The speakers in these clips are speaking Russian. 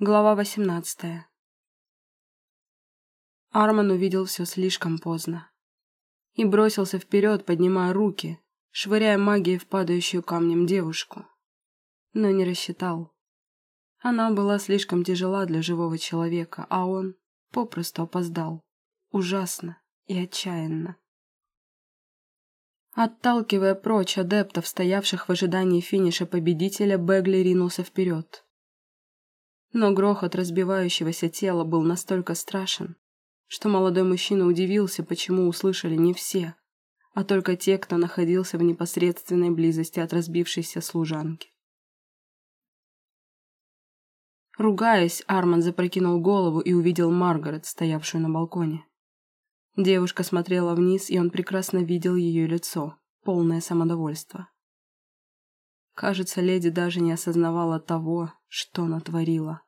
Глава 18. Арман увидел все слишком поздно. И бросился вперед, поднимая руки, швыряя магией в падающую камнем девушку. Но не рассчитал. Она была слишком тяжела для живого человека, а он попросту опоздал. Ужасно и отчаянно. Отталкивая прочь адептов, стоявших в ожидании финиша победителя, Бегли ринулся вперед. Но грохот разбивающегося тела был настолько страшен, что молодой мужчина удивился, почему услышали не все, а только те, кто находился в непосредственной близости от разбившейся служанки. Ругаясь, Арман запрокинул голову и увидел Маргарет, стоявшую на балконе. Девушка смотрела вниз, и он прекрасно видел ее лицо, полное самодовольства. Кажется, леди даже не осознавала того, что натворила.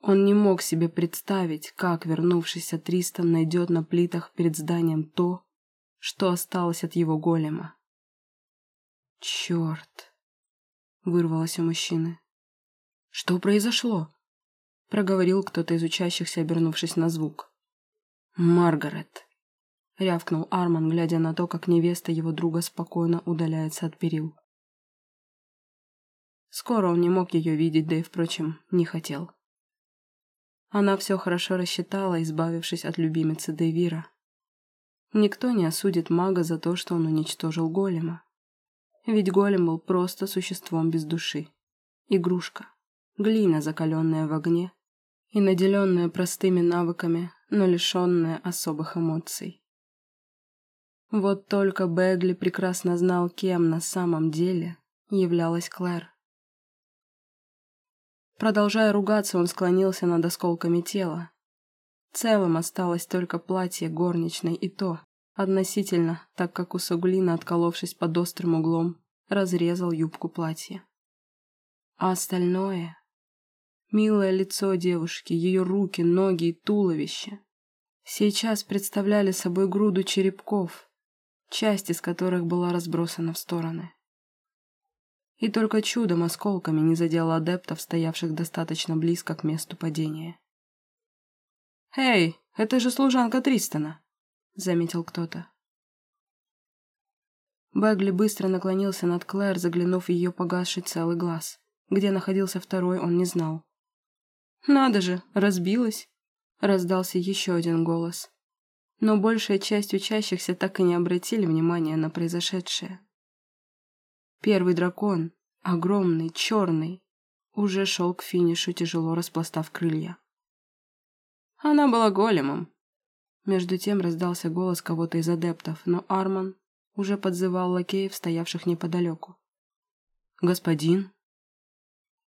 Он не мог себе представить, как вернувшийся Тристан найдет на плитах перед зданием то, что осталось от его голема. «Черт!» — вырвалось у мужчины. «Что произошло?» — проговорил кто-то из учащихся, обернувшись на звук. «Маргарет!» — рявкнул Арман, глядя на то, как невеста его друга спокойно удаляется от перил. Скоро он не мог ее видеть, да и, впрочем, не хотел. Она все хорошо рассчитала, избавившись от любимицы Дейвира. Никто не осудит мага за то, что он уничтожил голема. Ведь голем был просто существом без души. Игрушка. Глина, закаленная в огне и наделенная простыми навыками, но лишенная особых эмоций. Вот только Бегли прекрасно знал, кем на самом деле являлась Клэр. Продолжая ругаться, он склонился над осколками тела. Целым осталось только платье горничной и то, относительно, так как кусок глины, отколовшись под острым углом, разрезал юбку платья. А остальное... Милое лицо девушки, ее руки, ноги и туловище сейчас представляли собой груду черепков, часть из которых была разбросана в стороны. И только чудом осколками не задела адептов, стоявших достаточно близко к месту падения. «Эй, это же служанка Тристона!» — заметил кто-то. Бегли быстро наклонился над Клэр, заглянув в ее погасший целый глаз. Где находился второй, он не знал. «Надо же, разбилась!» — раздался еще один голос. Но большая часть учащихся так и не обратили внимания на произошедшее. Первый дракон, огромный, черный, уже шел к финишу, тяжело распластав крылья. Она была големом. Между тем раздался голос кого-то из адептов, но Арман уже подзывал лакеев, стоявших неподалеку. «Господин?»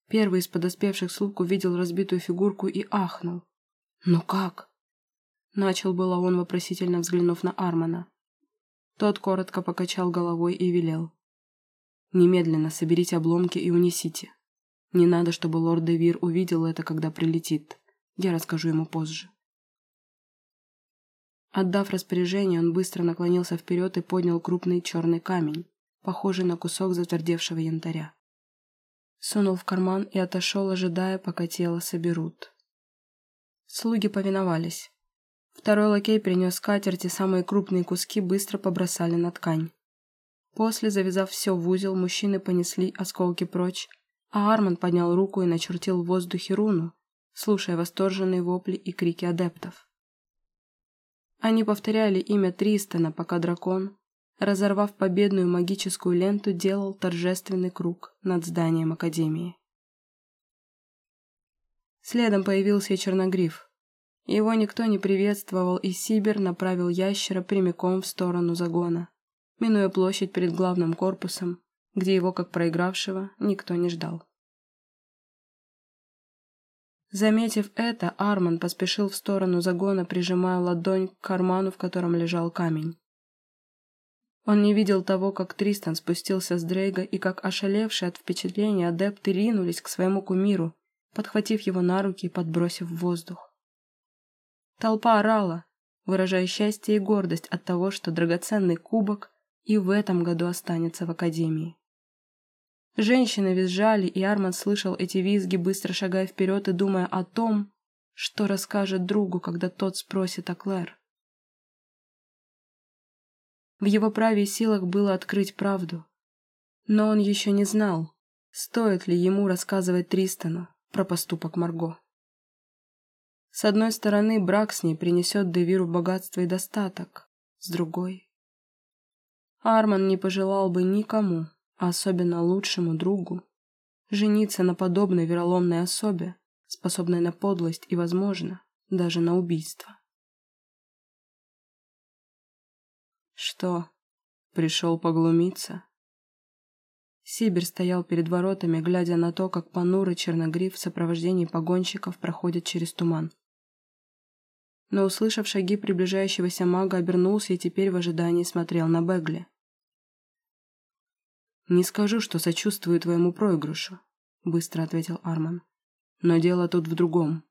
Первый из подоспевших слуг увидел разбитую фигурку и ахнул. «Но как?» Начал было он, вопросительно взглянув на Армана. Тот коротко покачал головой и велел. Немедленно соберите обломки и унесите. Не надо, чтобы лорд Девир увидел это, когда прилетит. Я расскажу ему позже. Отдав распоряжение, он быстро наклонился вперед и поднял крупный черный камень, похожий на кусок затвердевшего янтаря. Сунул в карман и отошел, ожидая, пока тело соберут. Слуги повиновались. Второй лакей принес скатерть, и самые крупные куски быстро побросали на ткань. После, завязав все в узел, мужчины понесли осколки прочь, а Арман поднял руку и начертил в воздухе руну, слушая восторженные вопли и крики адептов. Они повторяли имя Тристона, пока дракон, разорвав победную магическую ленту, делал торжественный круг над зданием Академии. Следом появился и Черногриф. Его никто не приветствовал, и Сибир направил ящера прямиком в сторону загона минуя площадь перед главным корпусом, где его, как проигравшего, никто не ждал. Заметив это, Арман поспешил в сторону загона, прижимая ладонь к карману, в котором лежал камень. Он не видел того, как Тристан спустился с Дрейга и как ошалевшие от впечатления адепты ринулись к своему кумиру, подхватив его на руки и подбросив в воздух. Толпа орала, выражая счастье и гордость от того, что драгоценный кубок и в этом году останется в академии. Женщины визжали, и Арман слышал эти визги, быстро шагая вперед и думая о том, что расскажет другу, когда тот спросит о Клэр. В его праве и силах было открыть правду. Но он еще не знал, стоит ли ему рассказывать Тристану про поступок Марго. С одной стороны, брак с ней принесет Девиру богатство и достаток, с другой... Арман не пожелал бы никому, а особенно лучшему другу, жениться на подобной вероломной особе, способной на подлость и, возможно, даже на убийство. Что, пришел поглумиться? Сибирь стоял перед воротами, глядя на то, как понурый черногриф в сопровождении погонщиков проходит через туман. Но, услышав шаги приближающегося мага, обернулся и теперь в ожидании смотрел на Бегли. «Не скажу, что сочувствую твоему проигрышу», — быстро ответил Арман. «Но дело тут в другом».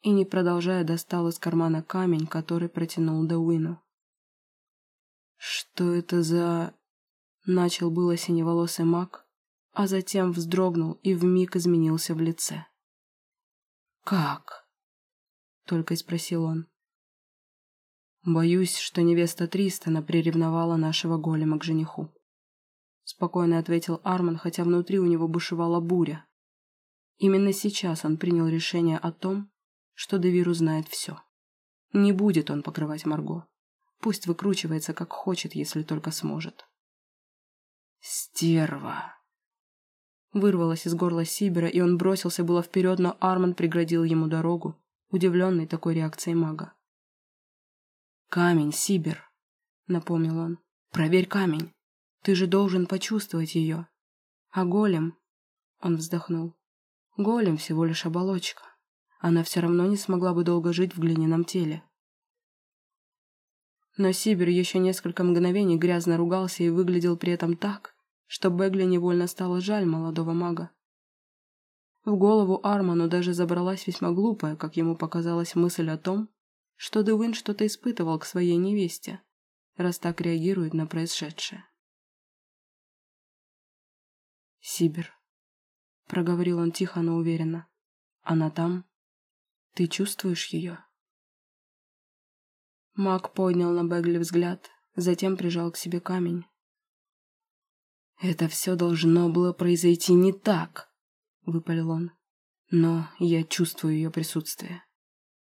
И, не продолжая, достал из кармана камень, который протянул Деуину. «Что это за...» Начал было синеволосый маг, а затем вздрогнул и вмиг изменился в лице. «Как?» — только и спросил он. «Боюсь, что невеста Тристона приревновала нашего голема к жениху», — спокойно ответил Арман, хотя внутри у него бушевала буря. Именно сейчас он принял решение о том, что Девир знает все. Не будет он покрывать Марго. Пусть выкручивается, как хочет, если только сможет. «Стерва!» Вырвалось из горла Сибера, и он бросился было вперед, но Арман преградил ему дорогу, удивленный такой реакцией мага. «Камень, Сибер!» — напомнил он. «Проверь камень!» Ты же должен почувствовать ее. А голем...» Он вздохнул. «Голем всего лишь оболочка. Она все равно не смогла бы долго жить в глиняном теле». Но Сибир еще несколько мгновений грязно ругался и выглядел при этом так, что Бегли невольно стало жаль молодого мага. В голову Арману даже забралась весьма глупая, как ему показалась мысль о том, что Девин что-то испытывал к своей невесте, раз так реагирует на происшедшее. «Сибир», — проговорил он тихо, но уверенно. «Она там? Ты чувствуешь ее?» Маг поднял на Бегли взгляд, затем прижал к себе камень. «Это все должно было произойти не так», — выпалил он. «Но я чувствую ее присутствие.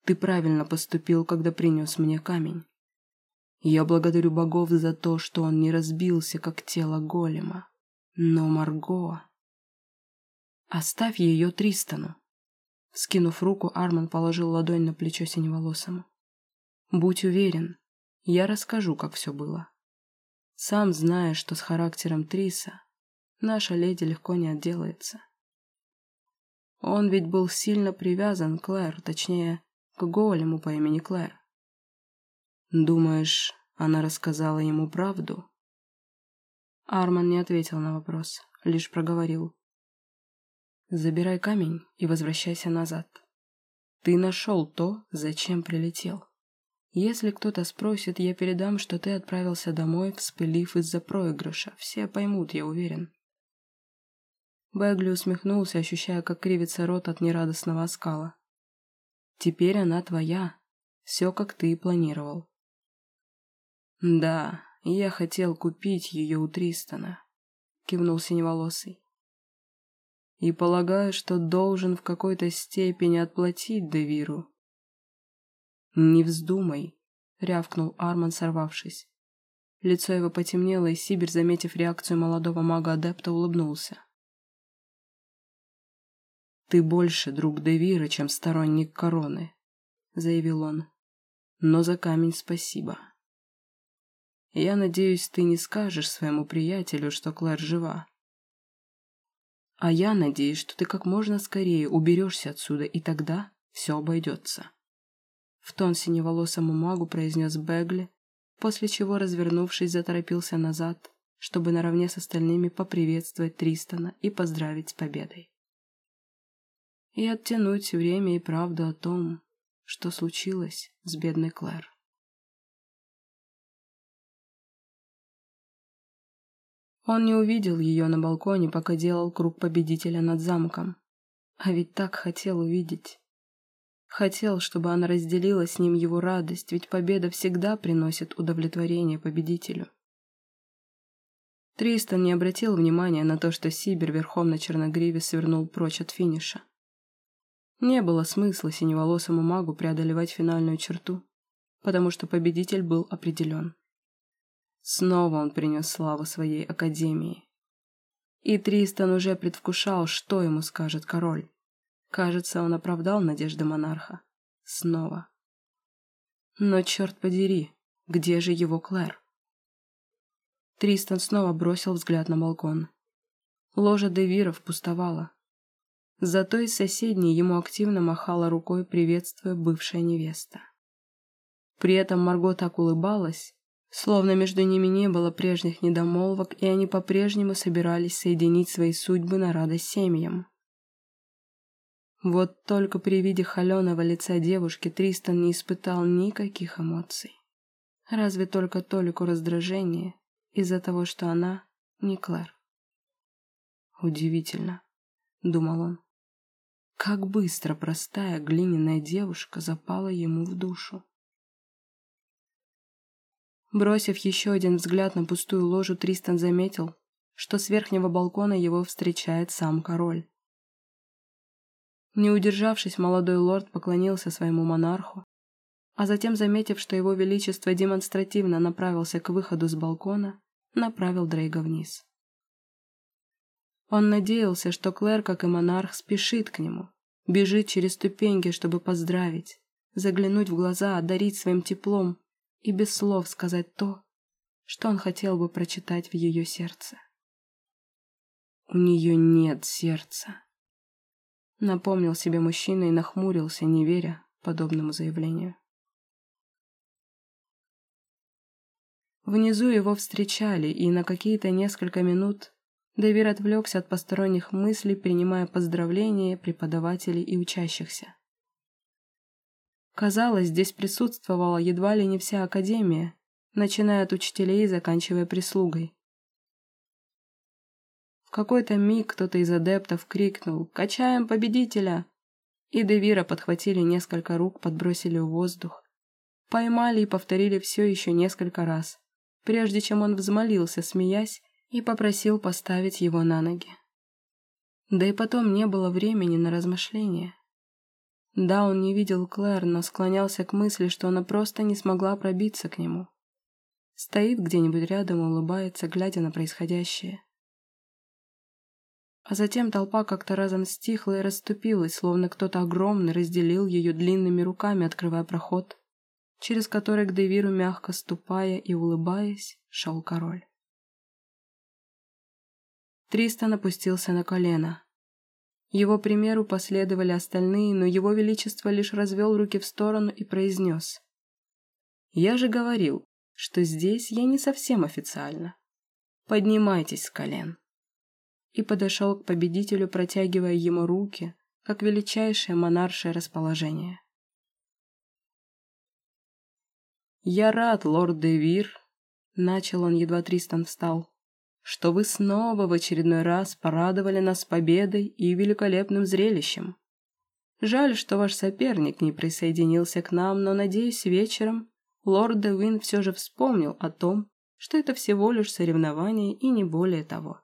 Ты правильно поступил, когда принес мне камень. Я благодарю богов за то, что он не разбился, как тело голема. Но Марго... Оставь ее Тристану. Скинув руку, Арман положил ладонь на плечо синеволосому. Будь уверен, я расскажу, как все было. Сам знаешь, что с характером Триса наша леди легко не отделается. Он ведь был сильно привязан к Клэр, точнее, к голему по имени Клэр. Думаешь, она рассказала ему правду? Арман не ответил на вопрос, лишь проговорил. «Забирай камень и возвращайся назад. Ты нашел то, зачем прилетел. Если кто-то спросит, я передам, что ты отправился домой, вспылив из-за проигрыша. Все поймут, я уверен». Бэгли усмехнулся, ощущая, как кривится рот от нерадостного оскала. «Теперь она твоя. Все, как ты и планировал». «Да, «Я хотел купить ее у Тристона», — кивнул синеволосый. «И полагаю, что должен в какой-то степени отплатить Девиру». «Не вздумай», — рявкнул Арман, сорвавшись. Лицо его потемнело, и Сибирь, заметив реакцию молодого мага-адепта, улыбнулся. «Ты больше друг Девира, чем сторонник короны», — заявил он. «Но за камень спасибо». Я надеюсь, ты не скажешь своему приятелю, что Клэр жива. А я надеюсь, что ты как можно скорее уберешься отсюда, и тогда все обойдется. В тон синеволосому магу произнес Бегли, после чего, развернувшись, заторопился назад, чтобы наравне с остальными поприветствовать Тристона и поздравить с победой. И оттянуть время и правду о том, что случилось с бедной Клэр. Он не увидел ее на балконе, пока делал круг победителя над замком. А ведь так хотел увидеть. Хотел, чтобы она разделила с ним его радость, ведь победа всегда приносит удовлетворение победителю. Тристан не обратил внимания на то, что Сибир верхом на черногриве свернул прочь от финиша. Не было смысла синеволосому магу преодолевать финальную черту, потому что победитель был определен. Снова он принес славу своей академии. И Тристан уже предвкушал, что ему скажет король. Кажется, он оправдал надежды монарха. Снова. Но, черт подери, где же его Клэр? Тристан снова бросил взгляд на балкон. Ложа Девиров пустовала. Зато из соседней ему активно махала рукой, приветствуя бывшая невеста. При этом Марго так улыбалась, Словно между ними не было прежних недомолвок, и они по-прежнему собирались соединить свои судьбы на радость семьям. Вот только при виде холеного лица девушки Тристан не испытал никаких эмоций. Разве только толику раздражения из-за того, что она не Клэр. «Удивительно», — думал он. Как быстро простая глиняная девушка запала ему в душу. Бросив еще один взгляд на пустую ложу, Тристан заметил, что с верхнего балкона его встречает сам король. Не удержавшись, молодой лорд поклонился своему монарху, а затем, заметив, что его величество демонстративно направился к выходу с балкона, направил Дрейга вниз. Он надеялся, что Клэр, как и монарх, спешит к нему, бежит через ступеньки, чтобы поздравить, заглянуть в глаза, одарить своим теплом, и без слов сказать то, что он хотел бы прочитать в ее сердце. «У нее нет сердца», — напомнил себе мужчина и нахмурился, не веря подобному заявлению. Внизу его встречали, и на какие-то несколько минут Дэвир отвлекся от посторонних мыслей, принимая поздравления преподавателей и учащихся. Казалось, здесь присутствовала едва ли не вся академия, начиная от учителей и заканчивая прислугой. В какой-то миг кто-то из адептов крикнул «Качаем победителя!» И Девира подхватили несколько рук, подбросили в воздух. Поймали и повторили все еще несколько раз, прежде чем он взмолился, смеясь, и попросил поставить его на ноги. Да и потом не было времени на размышления. Да, он не видел Клэр, но склонялся к мысли, что она просто не смогла пробиться к нему. Стоит где-нибудь рядом улыбается, глядя на происходящее. А затем толпа как-то разом стихла и расступилась, словно кто-то огромный разделил ее длинными руками, открывая проход, через который к Девиру, мягко ступая и улыбаясь, шел король. Тристан опустился на колено. Его примеру последовали остальные, но его величество лишь развел руки в сторону и произнес. «Я же говорил, что здесь я не совсем официально. Поднимайтесь с колен». И подошел к победителю, протягивая ему руки, как величайшее монаршее расположение. «Я рад, лорд Девир», — начал он, едва Тристан встал, что вы снова в очередной раз порадовали нас победой и великолепным зрелищем. Жаль, что ваш соперник не присоединился к нам, но, надеюсь, вечером лорд Девин все же вспомнил о том, что это всего лишь соревнование и не более того.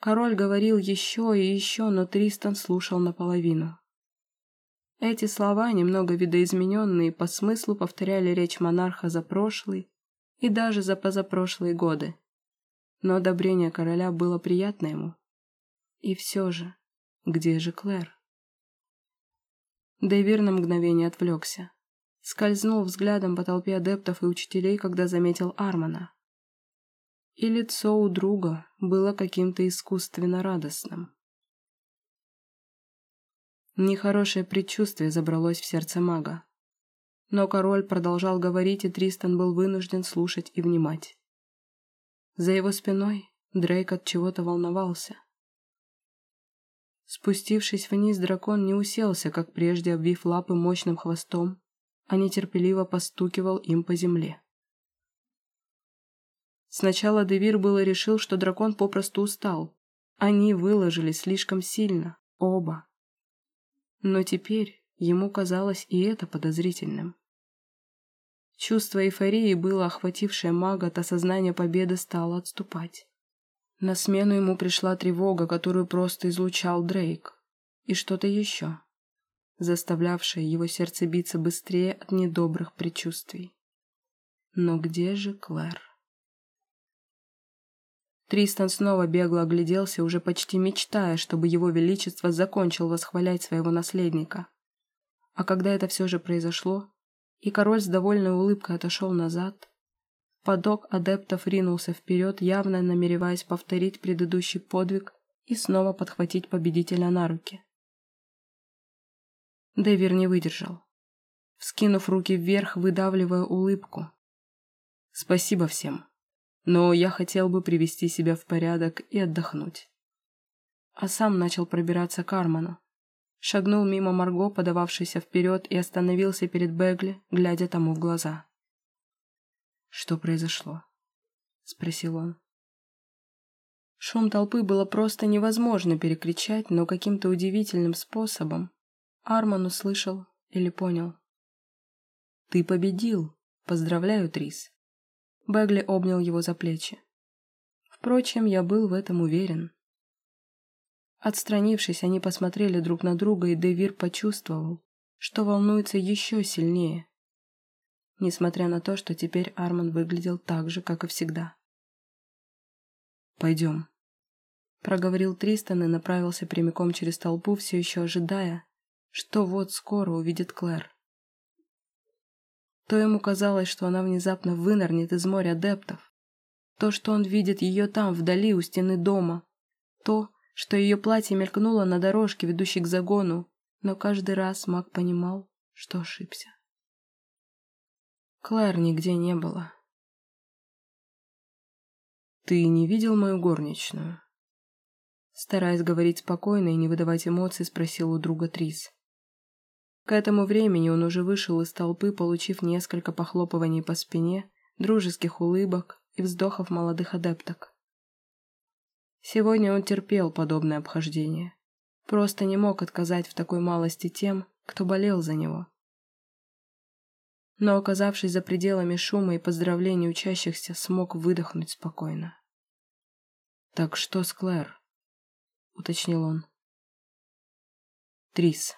Король говорил еще и еще, но Тристан слушал наполовину. Эти слова, немного видоизмененные по смыслу, повторяли речь монарха за прошлый, и даже за позапрошлые годы. Но одобрение короля было приятно ему. И все же, где же Клэр? Дэвир на мгновение отвлекся. Скользнул взглядом по толпе адептов и учителей, когда заметил Армана. И лицо у друга было каким-то искусственно радостным. Нехорошее предчувствие забралось в сердце мага. Но король продолжал говорить, и Тристан был вынужден слушать и внимать. За его спиной Дрейк от чего-то волновался. Спустившись вниз, дракон не уселся, как прежде, обвив лапы мощным хвостом, а нетерпеливо постукивал им по земле. Сначала Девир было решил, что дракон попросту устал. Они выложили слишком сильно, оба. Но теперь ему казалось и это подозрительным. Чувство эйфории было охватившее мага от осознания победы стало отступать. На смену ему пришла тревога, которую просто излучал Дрейк. И что-то еще, заставлявшее его сердце биться быстрее от недобрых предчувствий. Но где же Клэр? Тристан снова бегло огляделся, уже почти мечтая, чтобы его величество закончил восхвалять своего наследника. А когда это все же произошло, и король с довольной улыбкой отошел назад, подок адептов ринулся вперед, явно намереваясь повторить предыдущий подвиг и снова подхватить победителя на руки. Дэвир не выдержал, вскинув руки вверх, выдавливая улыбку. «Спасибо всем, но я хотел бы привести себя в порядок и отдохнуть». А сам начал пробираться к Арману, шагнул мимо Марго, подававшейся вперед, и остановился перед Бегли, глядя тому в глаза. «Что произошло?» — спросил он. Шум толпы было просто невозможно перекричать, но каким-то удивительным способом Арман услышал или понял. «Ты победил! Поздравляю, Трис!» Бегли обнял его за плечи. Впрочем, я был в этом уверен. Отстранившись, они посмотрели друг на друга, и Девир почувствовал, что волнуется еще сильнее. Несмотря на то, что теперь Арман выглядел так же, как и всегда. «Пойдем», — проговорил Тристан и направился прямиком через толпу, все еще ожидая, что вот скоро увидит Клэр. То ему казалось, что она внезапно вынырнет из моря адептов. То, что он видит ее там, вдали, у стены дома. То, что ее платье мелькнуло на дорожке, ведущей к загону, но каждый раз маг понимал, что ошибся. Клэр нигде не было. «Ты не видел мою горничную?» Стараясь говорить спокойно и не выдавать эмоций, спросил у друга Трис. К этому времени он уже вышел из толпы, получив несколько похлопываний по спине, дружеских улыбок и вздохов молодых адепток. Сегодня он терпел подобное обхождение. Просто не мог отказать в такой малости тем, кто болел за него. Но, оказавшись за пределами шума и поздравлений учащихся, смог выдохнуть спокойно. «Так что с Клэр?» — уточнил он. «Трис».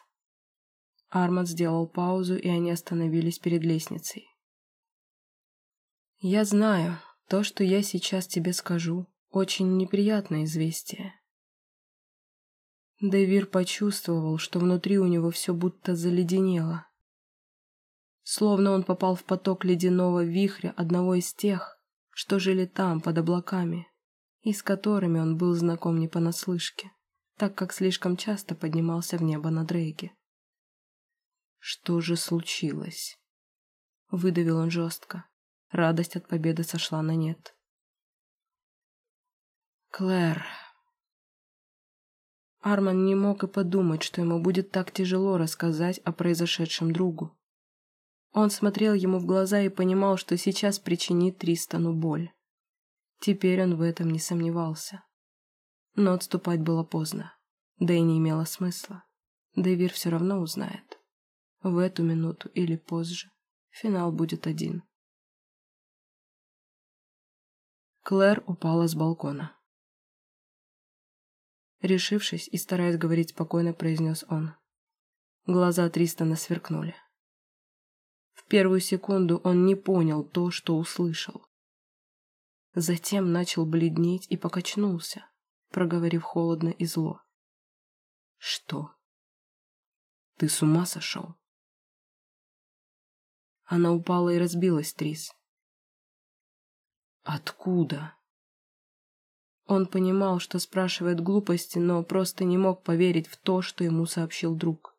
Армат сделал паузу, и они остановились перед лестницей. «Я знаю, то, что я сейчас тебе скажу, очень неприятное известие. Дэвир почувствовал, что внутри у него все будто заледенело. Словно он попал в поток ледяного вихря одного из тех, что жили там, под облаками, и с которыми он был знаком не понаслышке, так как слишком часто поднимался в небо на Дрейке. «Что же случилось?» Выдавил он жестко. Радость от победы сошла на нет. Клэр. Арман не мог и подумать, что ему будет так тяжело рассказать о произошедшем другу. Он смотрел ему в глаза и понимал, что сейчас причинит Тристану боль. Теперь он в этом не сомневался. Но отступать было поздно, да и не имело смысла. Дэвир все равно узнает. В эту минуту или позже финал будет один. Клэр упала с балкона. Решившись и стараясь говорить спокойно, произнес он. Глаза Тристона сверкнули. В первую секунду он не понял то, что услышал. Затем начал бледнеть и покачнулся, проговорив холодно и зло. «Что? Ты с ума сошел?» Она упала и разбилась, Трис. «Откуда?» Он понимал, что спрашивает глупости, но просто не мог поверить в то, что ему сообщил друг.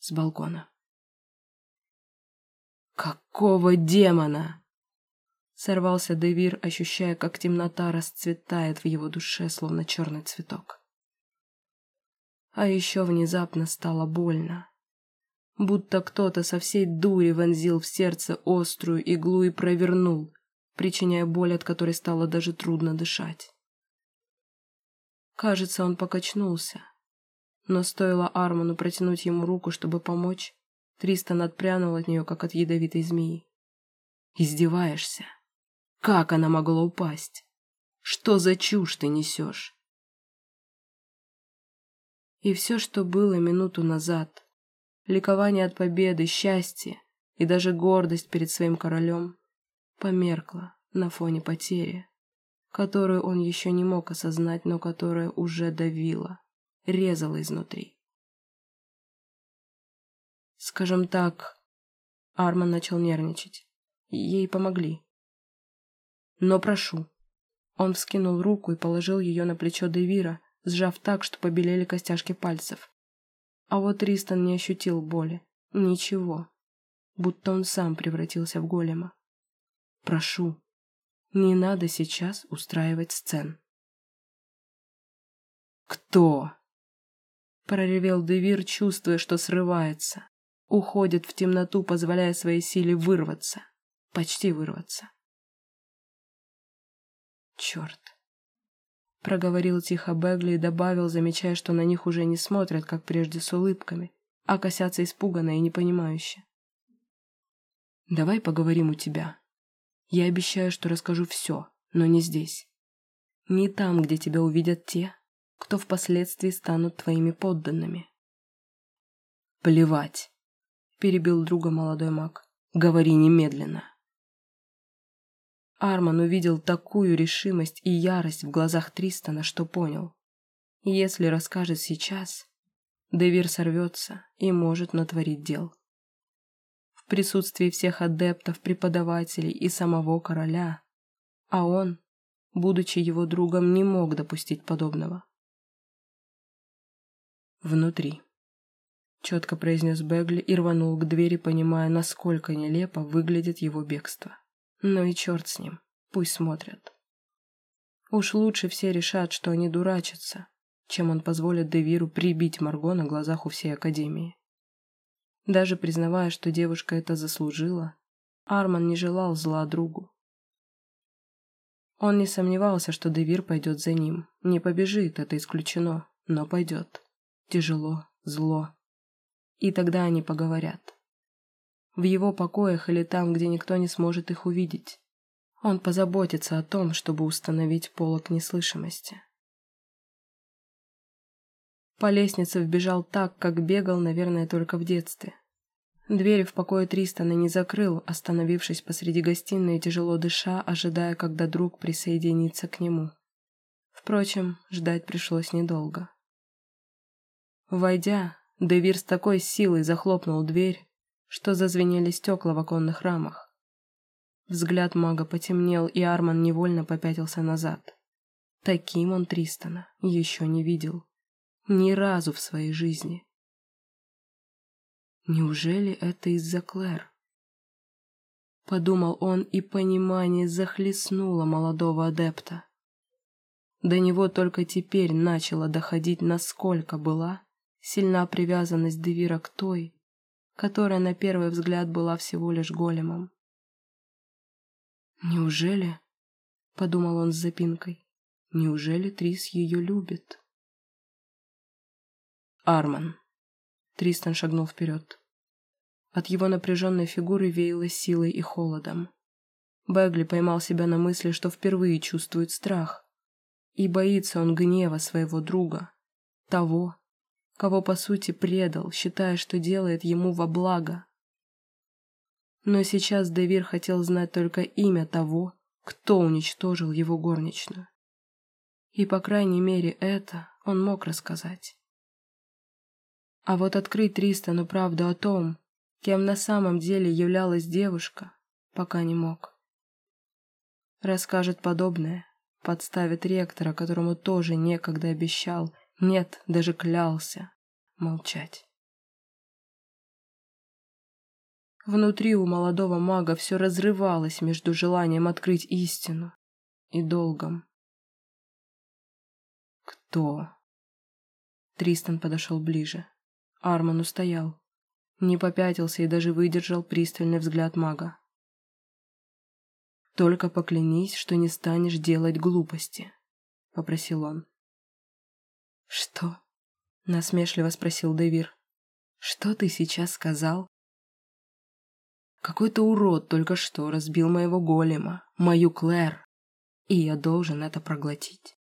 С балкона. «Какого демона?» Сорвался Девир, ощущая, как темнота расцветает в его душе, словно черный цветок. А еще внезапно стало больно. Будто кто-то со всей дури вонзил в сердце острую иглу и провернул, причиняя боль, от которой стало даже трудно дышать. Кажется, он покачнулся. Но стоило Арману протянуть ему руку, чтобы помочь, Тристан отпрянул от нее, как от ядовитой змеи. «Издеваешься? Как она могла упасть? Что за чушь ты несешь?» И все, что было минуту назад, ликование от победы, счастье и даже гордость перед своим королем, померкло на фоне потери, которую он еще не мог осознать, но которая уже давила, резала изнутри. Скажем так, Арман начал нервничать. Ей помогли. Но прошу. Он вскинул руку и положил ее на плечо Девира, сжав так, что побелели костяшки пальцев. А вот Ристон не ощутил боли. Ничего. Будто он сам превратился в голема. Прошу, не надо сейчас устраивать сцен. «Кто?» Проревел Девир, чувствуя, что срывается. Уходит в темноту, позволяя своей силе вырваться. Почти вырваться. Черт. Проговорил тихо Бегли и добавил, замечая, что на них уже не смотрят, как прежде, с улыбками, а косятся испуганно и непонимающе. «Давай поговорим у тебя. Я обещаю, что расскажу все, но не здесь. Не там, где тебя увидят те, кто впоследствии станут твоими подданными». «Плевать», — перебил друга молодой маг. «Говори немедленно». Арман увидел такую решимость и ярость в глазах Тристона, что понял. Если расскажет сейчас, Девир сорвется и может натворить дел. Присутствии всех адептов, преподавателей и самого короля, а он, будучи его другом, не мог допустить подобного. Внутри. Четко произнес Бегли и рванул к двери, понимая, насколько нелепо выглядит его бегство. Ну и черт с ним, пусть смотрят. Уж лучше все решат, что они дурачатся, чем он позволит Девиру прибить Марго на глазах у всей Академии. Даже признавая, что девушка это заслужила, Арман не желал зла другу. Он не сомневался, что Девир пойдет за ним. Не побежит, это исключено, но пойдет. Тяжело, зло. И тогда они поговорят в его покоях или там, где никто не сможет их увидеть. Он позаботится о том, чтобы установить полок неслышимости. По лестнице вбежал так, как бегал, наверное, только в детстве. Дверь в покое Тристона не закрыл, остановившись посреди гостиной, тяжело дыша, ожидая, когда друг присоединится к нему. Впрочем, ждать пришлось недолго. Войдя, Девир с такой силой захлопнул дверь, что зазвенели стекла в оконных рамах. Взгляд мага потемнел, и Арман невольно попятился назад. Таким он Тристона еще не видел. Ни разу в своей жизни. Неужели это из-за Клэр? Подумал он, и понимание захлестнуло молодого адепта. До него только теперь начало доходить, насколько была сильна привязанность Девира к той, которая на первый взгляд была всего лишь големом. «Неужели?» — подумал он с запинкой. «Неужели Трис ее любит?» «Арман!» — Тристан шагнул вперед. От его напряженной фигуры веяло силой и холодом. Бегли поймал себя на мысли, что впервые чувствует страх. И боится он гнева своего друга, того, кого по сути предал, считая, что делает ему во благо. Но сейчас Девир хотел знать только имя того, кто уничтожил его горничную. И, по крайней мере, это он мог рассказать. А вот открыть Тристану правду о том, кем на самом деле являлась девушка, пока не мог. Расскажет подобное, подставит ректора, которому тоже некогда обещал – нет, даже клялся молчать. Внутри у молодого мага все разрывалось между желанием открыть истину и долгом. «Кто?» Тристан подошел ближе. Арман устоял. Не попятился и даже выдержал пристальный взгляд мага. «Только поклянись, что не станешь делать глупости», — попросил он. «Что?» — насмешливо спросил Девир. «Что ты сейчас сказал?» «Какой-то урод только что разбил моего голема, мою Клэр, и я должен это проглотить».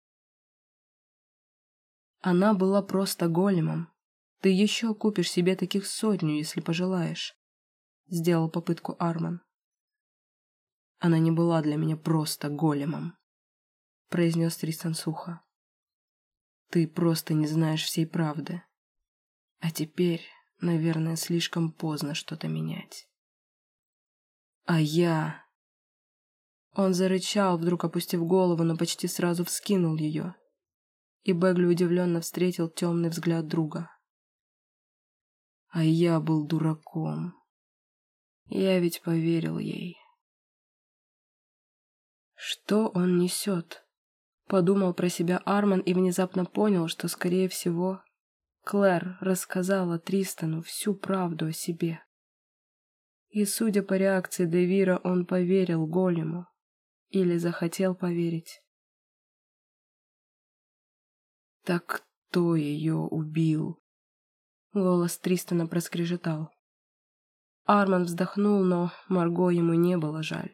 Она была просто големом. Ты еще купишь себе таких сотню, если пожелаешь. Сделал попытку Арман. Она не была для меня просто големом, произнес Тристан сухо. Ты просто не знаешь всей правды. А теперь, наверное, слишком поздно что-то менять. А я... Он зарычал, вдруг опустив голову, но почти сразу вскинул ее. И Бегли удивленно встретил темный взгляд друга. А я был дураком. Я ведь поверил ей. Что он несет? Подумал про себя Арман и внезапно понял, что, скорее всего, Клэр рассказала Тристану всю правду о себе. И, судя по реакции Девира, он поверил голему. Или захотел поверить. Так кто ее убил? Голос Тристана проскрежетал. Арман вздохнул, но Марго ему не было жаль.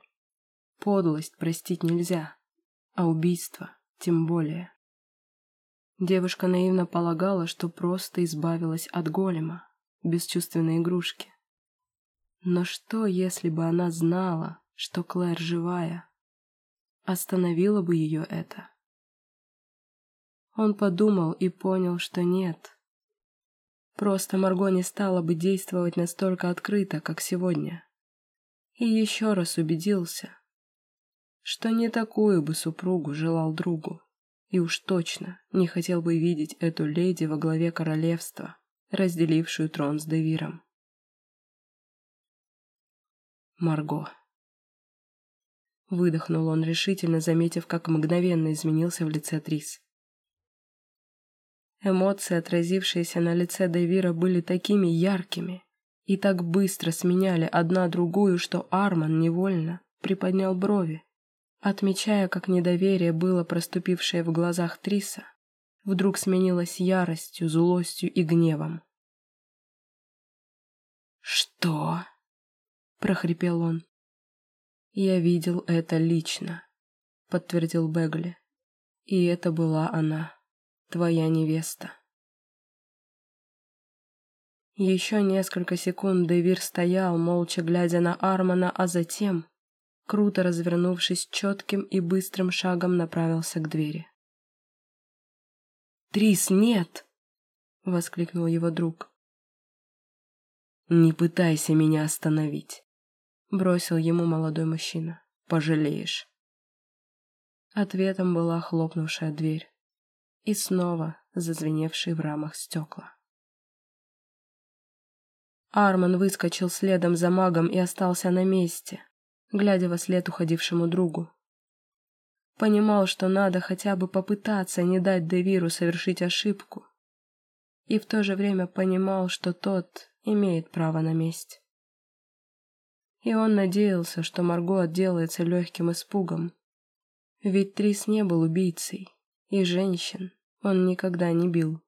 Подлость простить нельзя, а убийство тем более. Девушка наивно полагала, что просто избавилась от голема, бесчувственной игрушки. Но что, если бы она знала, что Клэр живая? Остановило бы ее это? Он подумал и понял, что нет. Просто Марго не стала бы действовать настолько открыто, как сегодня. И еще раз убедился, что не такую бы супругу желал другу, и уж точно не хотел бы видеть эту леди во главе королевства, разделившую трон с Девиром. Марго. Выдохнул он решительно, заметив, как мгновенно изменился в лице Трис. Эмоции, отразившиеся на лице Девира, были такими яркими и так быстро сменяли одна другую, что Арман невольно приподнял брови отмечая, как недоверие было проступившее в глазах Триса, вдруг сменилось яростью, злостью и гневом. «Что?» — прохрипел он. «Я видел это лично», — подтвердил Бегли. «И это была она, твоя невеста». Еще несколько секунд Девир стоял, молча глядя на Армана, а затем круто развернувшись четким и быстрым шагом направился к двери. «Трис, нет!» — воскликнул его друг. «Не пытайся меня остановить», — бросил ему молодой мужчина. «Пожалеешь». Ответом была хлопнувшая дверь и снова зазвеневшие в рамах стекла. Арман выскочил следом за магом и остался на месте, глядя во след уходившему другу. Понимал, что надо хотя бы попытаться не дать Девиру совершить ошибку. И в то же время понимал, что тот имеет право на месть. И он надеялся, что Марго отделается легким испугом. Ведь Трис не был убийцей, и женщин он никогда не бил.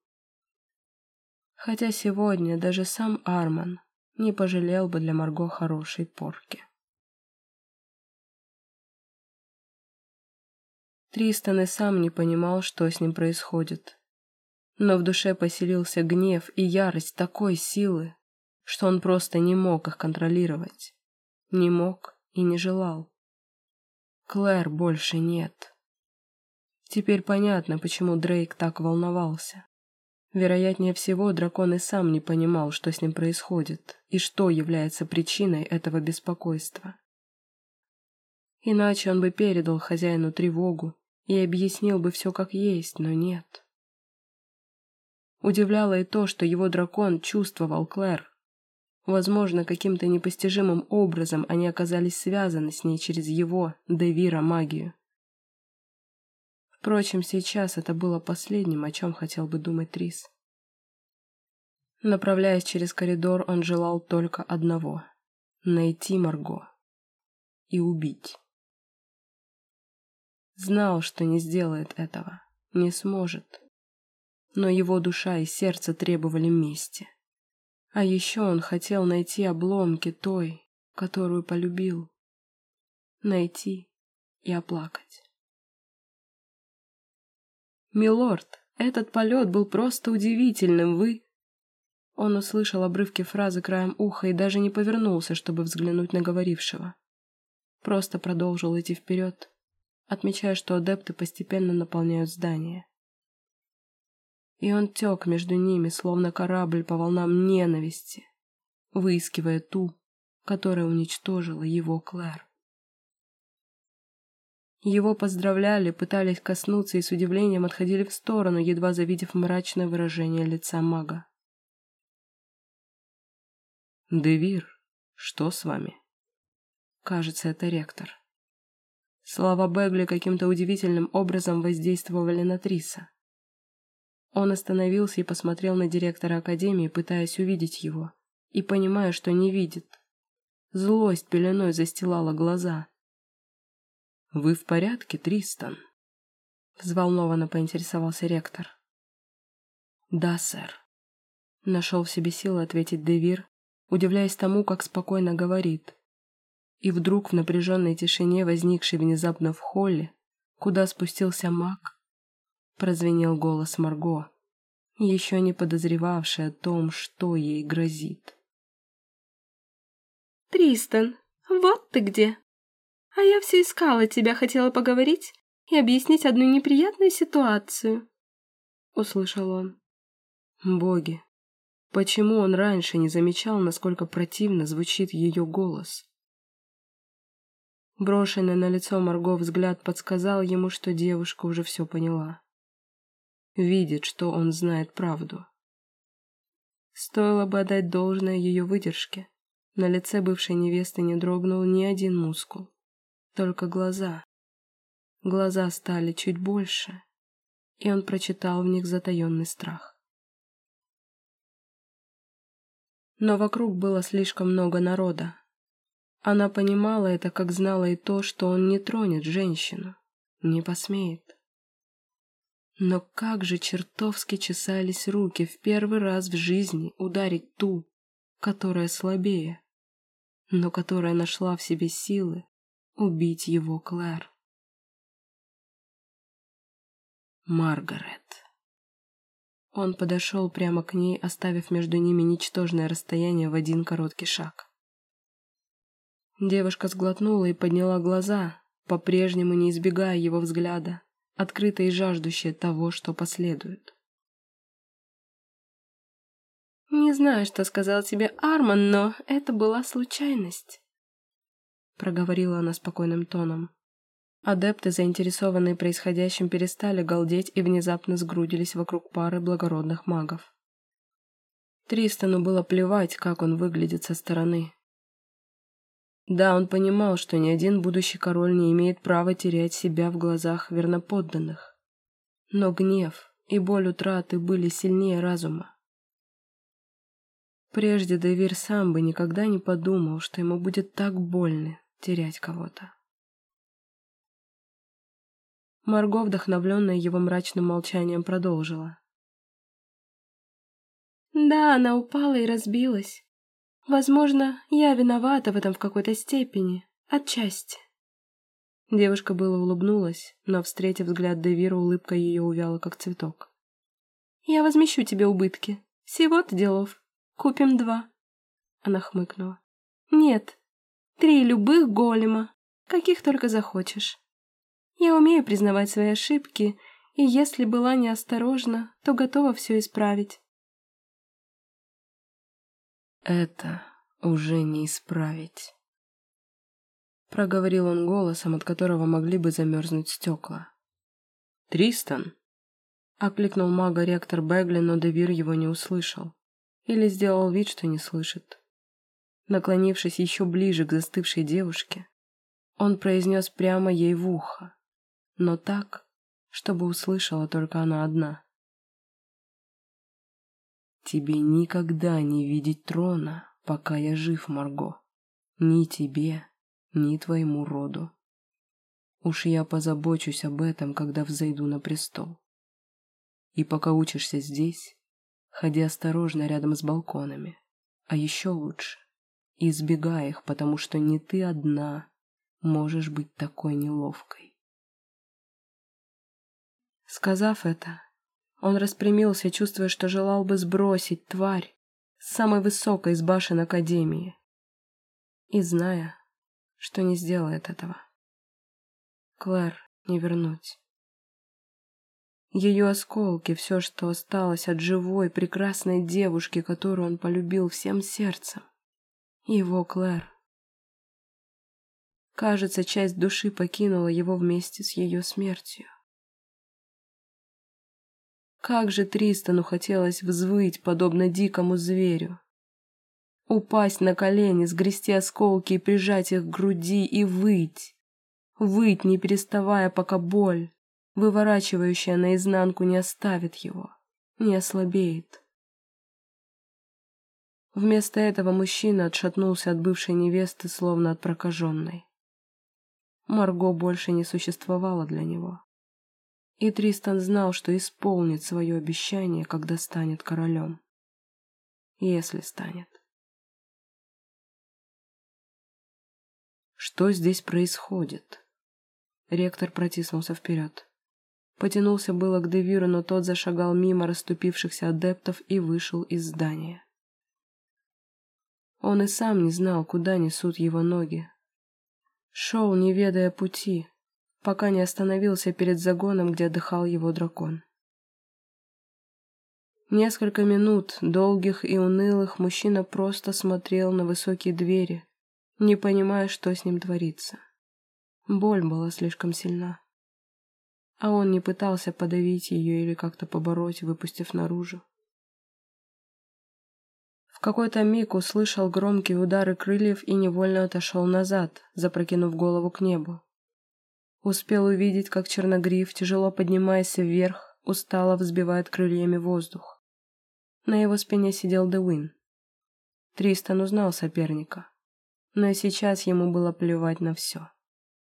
Хотя сегодня даже сам Арман не пожалел бы для Марго хорошей порки. Тристан и сам не понимал, что с ним происходит. Но в душе поселился гнев и ярость такой силы, что он просто не мог их контролировать. Не мог и не желал. Клэр больше нет. Теперь понятно, почему Дрейк так волновался. Вероятнее всего, дракон и сам не понимал, что с ним происходит, и что является причиной этого беспокойства. Иначе он бы передал хозяину тревогу и объяснил бы все как есть, но нет. Удивляло и то, что его дракон чувствовал Клэр. Возможно, каким-то непостижимым образом они оказались связаны с ней через его, Девира, магию. Впрочем, сейчас это было последним, о чем хотел бы думать Трис. Направляясь через коридор, он желал только одного — найти Марго и убить. Знал, что не сделает этого, не сможет. Но его душа и сердце требовали мести. А еще он хотел найти обломки той, которую полюбил. Найти и оплакать. «Милорд, этот полет был просто удивительным, вы...» Он услышал обрывки фразы краем уха и даже не повернулся, чтобы взглянуть на говорившего. Просто продолжил идти вперед, отмечая, что адепты постепенно наполняют здание. И он тек между ними, словно корабль по волнам ненависти, выискивая ту, которая уничтожила его Клэр. Его поздравляли, пытались коснуться и с удивлением отходили в сторону, едва завидев мрачное выражение лица мага. «Девир, что с вами?» Кажется, это ректор. Слова Бегли каким-то удивительным образом воздействовали на Триса. Он остановился и посмотрел на директора Академии, пытаясь увидеть его, и понимая, что не видит. Злость пеленой застилала глаза. «Вы в порядке, Тристан?» Взволнованно поинтересовался ректор. «Да, сэр». Нашел в себе силы ответить Девир, удивляясь тому, как спокойно говорит. И вдруг в напряженной тишине, возникшей внезапно в холле, куда спустился маг, прозвенел голос Марго, еще не подозревавшая о том, что ей грозит. «Тристан, вот ты где!» А я все искала тебя, хотела поговорить и объяснить одну неприятную ситуацию. Услышал он. Боги, почему он раньше не замечал, насколько противно звучит ее голос? Брошенный на лицо Марго взгляд подсказал ему, что девушка уже все поняла. Видит, что он знает правду. Стоило бы отдать должное ее выдержке. На лице бывшей невесты не дрогнул ни один мускул. Только глаза. Глаза стали чуть больше, и он прочитал в них затаенный страх. Но вокруг было слишком много народа. Она понимала это, как знала и то, что он не тронет женщину, не посмеет. Но как же чертовски чесались руки в первый раз в жизни ударить ту, которая слабее, но которая нашла в себе силы убить его Клэр. Маргарет. Он подошел прямо к ней, оставив между ними ничтожное расстояние в один короткий шаг. Девушка сглотнула и подняла глаза, по-прежнему не избегая его взгляда, открытая и жаждущая того, что последует. «Не знаю, что сказал тебе Арман, но это была случайность проговорила она спокойным тоном. Адепты, заинтересованные происходящим, перестали галдеть и внезапно сгрудились вокруг пары благородных магов. Тристану было плевать, как он выглядит со стороны. Да, он понимал, что ни один будущий король не имеет права терять себя в глазах верноподданных. Но гнев и боль утраты были сильнее разума. Прежде Девир сам бы никогда не подумал, что ему будет так больно терять кого-то. Марго, вдохновленная его мрачным молчанием, продолжила. «Да, она упала и разбилась. Возможно, я виновата в этом в какой-то степени, отчасти». Девушка было улыбнулась, но, встретив взгляд Девира, улыбка ее увяла, как цветок. «Я возмещу тебе убытки. Всего-то делов. Купим два». Она хмыкнула. «Нет, Три любых голема, каких только захочешь. Я умею признавать свои ошибки, и если была неосторожна, то готова все исправить. Это уже не исправить. Проговорил он голосом, от которого могли бы замерзнуть стекла. «Тристан!» Окликнул мага ректор Бегли, но Девир его не услышал. Или сделал вид, что не слышит. Наклонившись еще ближе к застывшей девушке, он произнес прямо ей в ухо, но так, чтобы услышала только она одна. «Тебе никогда не видеть трона, пока я жив, Марго. Ни тебе, ни твоему роду». Уж я позабочусь об этом, когда взойду на престол. И пока учишься здесь, ходи осторожно рядом с балконами. А еще лучше, избегай их, потому что не ты одна можешь быть такой неловкой. Сказав это, он распрямился, чувствуя, что желал бы сбросить тварь с самой высокой из башен Академии. И зная, что не сделает этого. Клэр не вернуть. Ее осколки, все, что осталось от живой, прекрасной девушки, которую он полюбил всем сердцем. Его Клэр. Кажется, часть души покинула его вместе с ее смертью. Как же Тристану хотелось взвыть, подобно дикому зверю. Упасть на колени, сгрести осколки и прижать их к груди и выть. Выть, не переставая, пока боль, выворачивающая наизнанку, не оставит его, не ослабеет. Вместо этого мужчина отшатнулся от бывшей невесты, словно от прокаженной. Марго больше не существовала для него. И Тристан знал, что исполнит свое обещание, когда станет королем. Если станет. Что здесь происходит? Ректор протиснулся вперед. Потянулся было к Девиру, но тот зашагал мимо расступившихся адептов и вышел из здания. Он и сам не знал, куда несут его ноги. Шел, не ведая пути, пока не остановился перед загоном, где отдыхал его дракон. Несколько минут, долгих и унылых, мужчина просто смотрел на высокие двери, не понимая, что с ним творится. Боль была слишком сильна а он не пытался подавить ее или как-то побороть, выпустив наружу. Какой-то миг услышал громкие удары крыльев и невольно отошел назад, запрокинув голову к небу. Успел увидеть, как черногриф, тяжело поднимаясь вверх, устало взбивает крыльями воздух. На его спине сидел Деуин. Тристан узнал соперника, но и сейчас ему было плевать на все,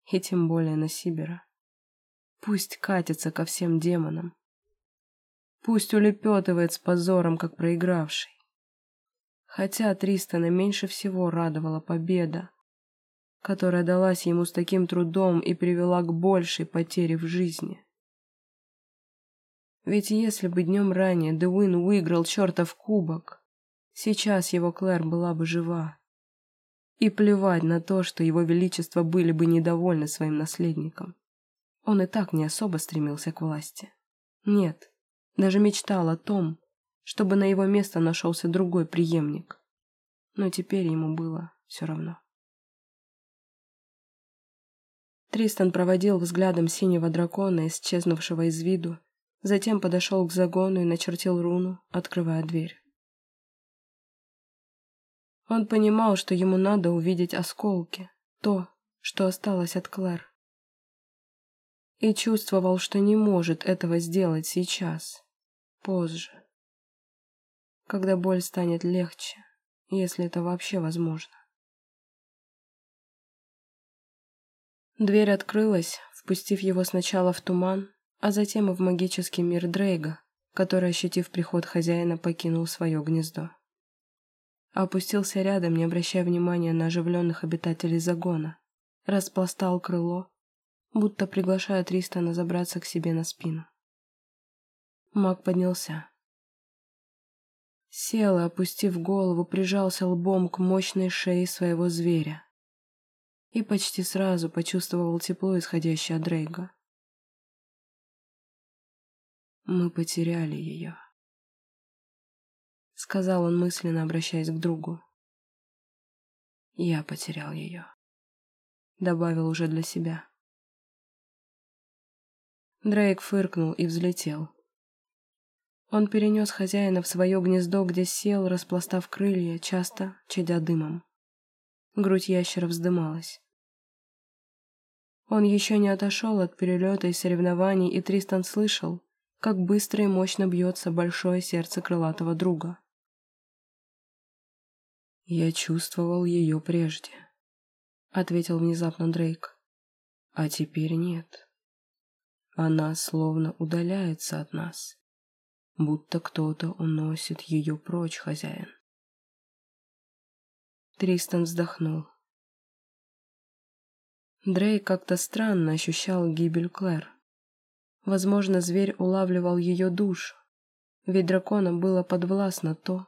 и тем более на Сибера. Пусть катится ко всем демонам. Пусть улепетывает с позором, как проигравший. Хотя Тристана меньше всего радовала победа, которая далась ему с таким трудом и привела к большей потере в жизни. Ведь если бы днем ранее Деуин выиграл чертов кубок, сейчас его Клэр была бы жива. И плевать на то, что его величество были бы недовольны своим наследником. Он и так не особо стремился к власти. Нет, даже мечтал о том, чтобы на его место нашелся другой преемник. Но теперь ему было все равно. Тристан проводил взглядом синего дракона, исчезнувшего из виду, затем подошел к загону и начертил руну, открывая дверь. Он понимал, что ему надо увидеть осколки, то, что осталось от Клэр и чувствовал, что не может этого сделать сейчас, позже, когда боль станет легче, если это вообще возможно. Дверь открылась, впустив его сначала в туман, а затем и в магический мир Дрейга, который, ощутив приход хозяина, покинул свое гнездо. Опустился рядом, не обращая внимания на оживленных обитателей загона, распластал крыло, будто приглашая Тристана забраться к себе на спину. Маг поднялся. Сел и, опустив голову, прижался лбом к мощной шее своего зверя. И почти сразу почувствовал тепло, исходящее от Дрейга. «Мы потеряли ее», — сказал он мысленно, обращаясь к другу. «Я потерял ее», — добавил уже для себя. Дрейк фыркнул и взлетел. Он перенес хозяина в свое гнездо, где сел, распластав крылья, часто чадя дымом. Грудь ящера вздымалась. Он еще не отошел от перелета и соревнований, и Тристан слышал, как быстро и мощно бьется большое сердце крылатого друга. «Я чувствовал ее прежде», — ответил внезапно Дрейк. А теперь нет. Она словно удаляется от нас, будто кто-то уносит ее прочь, хозяин. Тристан вздохнул. Дрейк как-то странно ощущал гибель Клэр. Возможно, зверь улавливал ее душу, ведь драконам было подвластно то,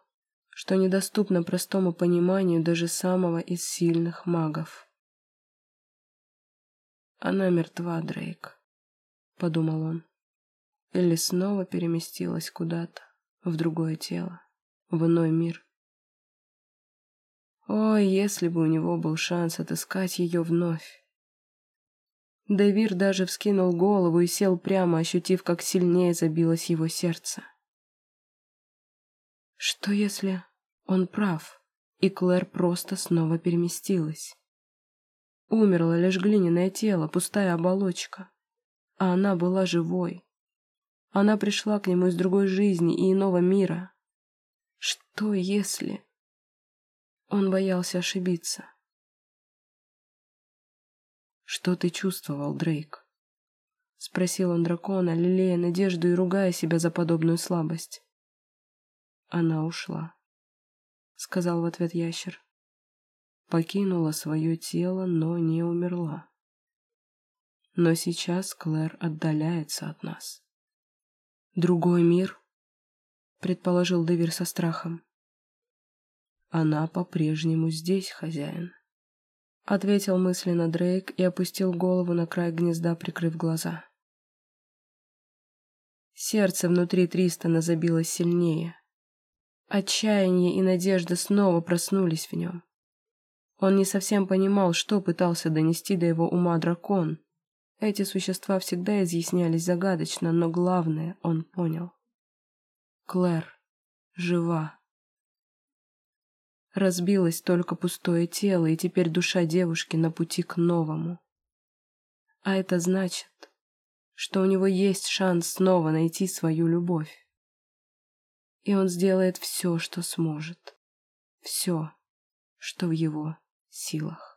что недоступно простому пониманию даже самого из сильных магов. «Она мертва, Дрейк», — подумал он. Или снова переместилась куда-то, в другое тело, в иной мир. Ой, если бы у него был шанс отыскать ее вновь. Дэвир даже вскинул голову и сел прямо, ощутив, как сильнее забилось его сердце. Что если он прав, и Клэр просто снова переместилась? Умерло лишь глиняное тело, пустая оболочка. А она была живой. Она пришла к нему из другой жизни и иного мира. Что если... Он боялся ошибиться. «Что ты чувствовал, Дрейк?» Спросил он дракона, лелея надежду и ругая себя за подобную слабость. Она ушла, сказал в ответ ящер. Покинула свое тело, но не умерла. Но сейчас Клэр отдаляется от нас. Другой мир, предположил Девир со страхом. Она по-прежнему здесь, хозяин. Ответил мысленно Дрейк и опустил голову на край гнезда, прикрыв глаза. Сердце внутри Тристона забилось сильнее. Отчаяние и надежда снова проснулись в нем. Он не совсем понимал, что пытался донести до его ума дракон. Эти существа всегда изъяснялись загадочно, но главное он понял. Клэр жива. Разбилось только пустое тело, и теперь душа девушки на пути к новому. А это значит, что у него есть шанс снова найти свою любовь. И он сделает все, что сможет. Все, что в его силах.